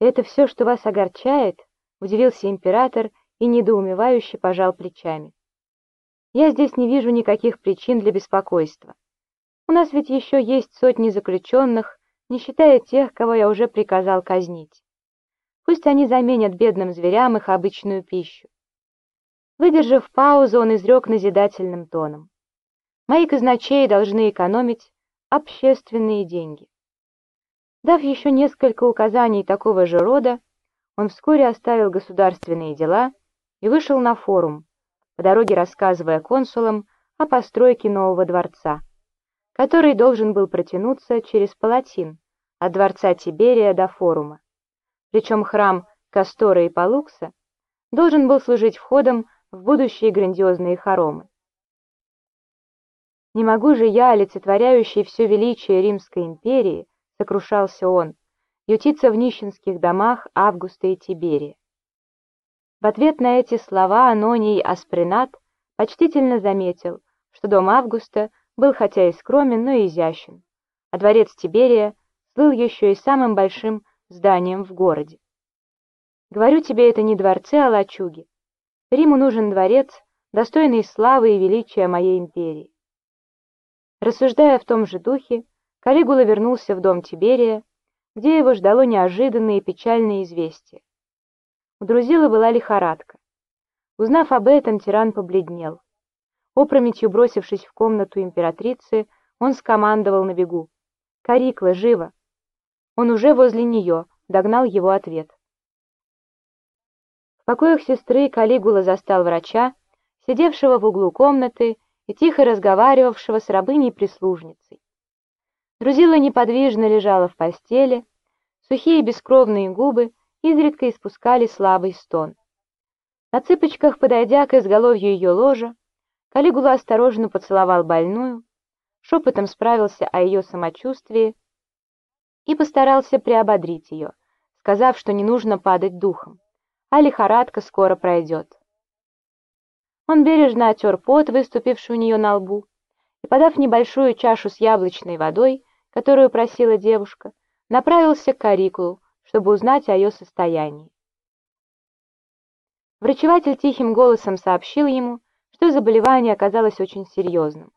«Это все, что вас огорчает?» — удивился император и недоумевающе пожал плечами. «Я здесь не вижу никаких причин для беспокойства. У нас ведь еще есть сотни заключенных, не считая тех, кого я уже приказал казнить. Пусть они заменят бедным зверям их обычную пищу. Выдержав паузу, он изрек назидательным тоном. Мои казначеи должны экономить общественные деньги. Дав еще несколько указаний такого же рода, он вскоре оставил государственные дела и вышел на форум, по дороге рассказывая консулам о постройке нового дворца, который должен был протянуться через Палатин, от дворца Тиберия до форума. Причем храм Кастора и Палукса должен был служить входом в будущие грандиозные хоромы. «Не могу же я, олицетворяющий все величие Римской империи, — сокрушался он, — ютиться в нищенских домах Августа и Тиберия». В ответ на эти слова Аноний Аспринат почтительно заметил, что дом Августа был хотя и скромен, но и изящен, а дворец Тиберия был еще и самым большим зданием в городе. Говорю тебе, это не дворцы, а лачуги. Риму нужен дворец, достойный славы и величия моей империи. Рассуждая в том же духе, Калигула вернулся в дом Тиберия, где его ждало неожиданное и печальное известие. У Друзила была лихорадка. Узнав об этом, тиран побледнел. Опрометью бросившись в комнату императрицы, он скомандовал на бегу. «Карикла, живо!» Он уже возле нее, догнал его ответ. В покоях сестры Калигула застал врача, сидевшего в углу комнаты и тихо разговаривавшего с рабыней-прислужницей. Друзила неподвижно лежала в постели, сухие бескровные губы изредка испускали слабый стон. На цыпочках, подойдя к изголовью ее ложа, Калигула осторожно поцеловал больную, шепотом справился о ее самочувствии и постарался приободрить ее, сказав, что не нужно падать духом, а лихорадка скоро пройдет. Он бережно отер пот, выступивший у нее на лбу, и, подав небольшую чашу с яблочной водой, которую просила девушка, направился к Карикулу, чтобы узнать о ее состоянии. Врачеватель тихим голосом сообщил ему, что заболевание оказалось очень серьезным.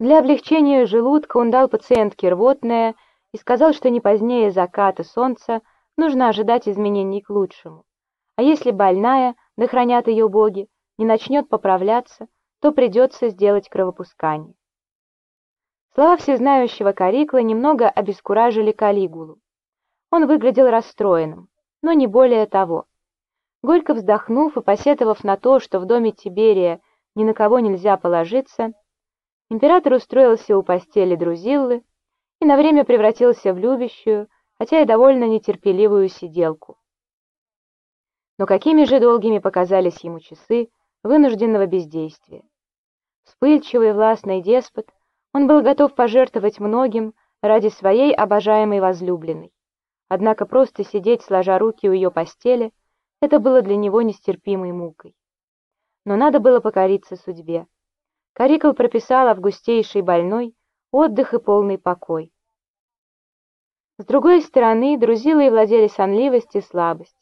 Для облегчения желудка он дал пациентке рвотное и сказал, что не позднее заката солнца нужно ожидать изменений к лучшему. А если больная, да хранят ее боги, не начнет поправляться, то придется сделать кровопускание. Слова всезнающего Карикла немного обескуражили Калигулу. Он выглядел расстроенным, но не более того. Горько вздохнув и посетовав на то, что в доме Тиберия ни на кого нельзя положиться, император устроился у постели Друзиллы, и на время превратился в любящую, хотя и довольно нетерпеливую сиделку. Но какими же долгими показались ему часы вынужденного бездействия. Вспыльчивый властный деспот, он был готов пожертвовать многим ради своей обожаемой возлюбленной. Однако просто сидеть, сложа руки у ее постели, это было для него нестерпимой мукой. Но надо было покориться судьбе. Карикл прописал августейшей больной отдых и полный покой. С другой стороны, друзила и владели сонливость и слабость.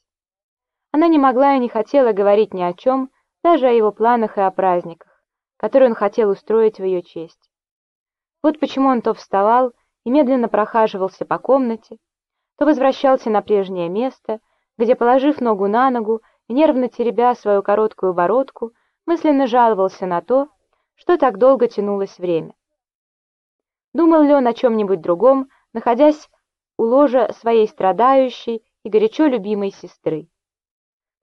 Она не могла и не хотела говорить ни о чем, даже о его планах и о праздниках, которые он хотел устроить в ее честь. Вот почему он то вставал и медленно прохаживался по комнате, то возвращался на прежнее место, где, положив ногу на ногу и нервно теребя свою короткую бородку, мысленно жаловался на то, что так долго тянулось время. Думал ли он о чем-нибудь другом, находясь у ложа своей страдающей и горячо любимой сестры?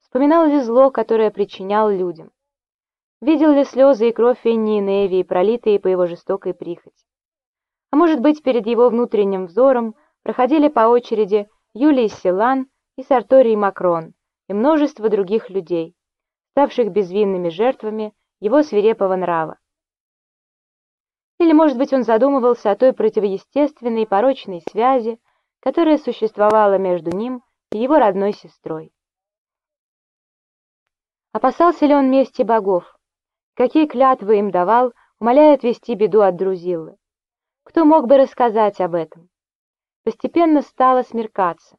Вспоминал ли зло, которое причинял людям? Видел ли слезы и кровь Энни и Неви, пролитые по его жестокой прихоти? А может быть, перед его внутренним взором проходили по очереди Юлий Силан и Сарторий Макрон и множество других людей, ставших безвинными жертвами его свирепого нрава. Или, может быть, он задумывался о той противоестественной порочной связи, которая существовала между ним и его родной сестрой. Опасался ли он мести богов? Какие клятвы им давал, умоляя отвести беду от Друзиллы? Кто мог бы рассказать об этом? Постепенно стало смеркаться.